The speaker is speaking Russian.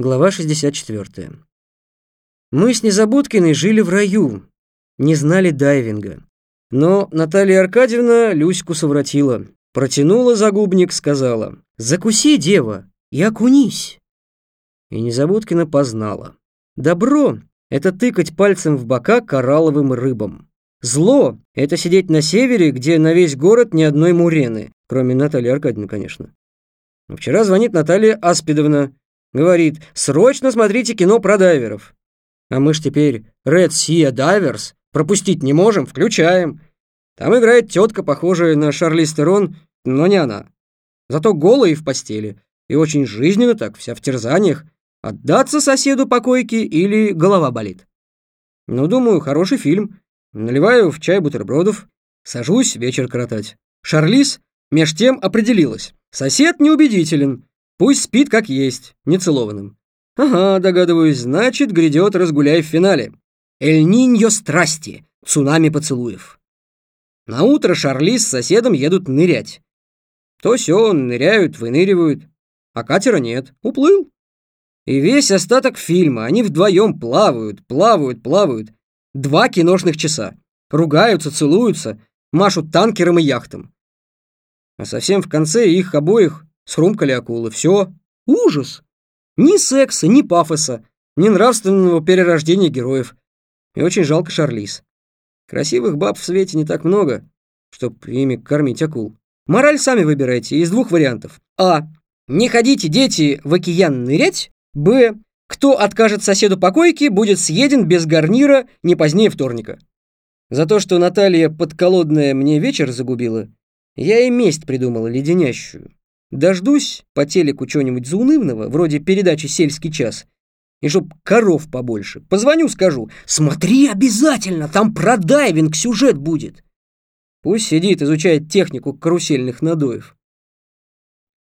Глава 64. Мы с Незабудкиной жили в раю, не знали дайвинга. Но Наталья Аркадьевна Люську совратила. Протянула загубник, сказала, «Закуси, дева, и окунись». И Незабудкина познала. Добро — это тыкать пальцем в бока коралловым рыбам. Зло — это сидеть на севере, где на весь город ни одной мурены, кроме Натальи Аркадьевны, конечно. Вчера звонит Наталья Аспидовна, Говорит, срочно смотрите кино про дайверов. А мы ж теперь Red Sea Divers пропустить не можем, включаем. Там играет тетка, похожая на Шарли Стерон, но не она. Зато голая и в постели. И очень жизненно так, вся в терзаниях. Отдаться соседу по койке или голова болит. Ну, думаю, хороший фильм. Наливаю в чай бутербродов. Сажусь вечер коротать. Шарлиз меж тем определилась. Сосед неубедителен. Пусть спит как есть, нецелованным. Ага, догадываюсь, значит, грядет разгуляй в финале. Эль-Ниньо страсти, цунами поцелуев. На утро Шарли с соседом едут нырять. То все ныряют, выныривают, а катера нет, уплыл. И весь остаток фильма они вдвоем плавают, плавают, плавают. Два киношных часа. Ругаются, целуются, машут танкером и яхтом. А совсем в конце их обоих схрумкали акулы. Все. Ужас. Ни секса, ни пафоса, ни нравственного перерождения героев. И очень жалко Шарлиз. Красивых баб в свете не так много, чтоб ими кормить акул. Мораль сами выбирайте из двух вариантов. А. Не ходите, дети, в океан нырять. Б. Кто откажет соседу покойки, будет съеден без гарнира не позднее вторника. За то, что Наталья подколодная мне вечер загубила, я и месть придумала леденящую. Дождусь по телеку чего-нибудь заунывного, вроде передачи «Сельский час», и чтоб коров побольше. Позвоню, скажу, смотри обязательно, там про дайвинг сюжет будет. Пусть сидит, изучает технику карусельных надоев.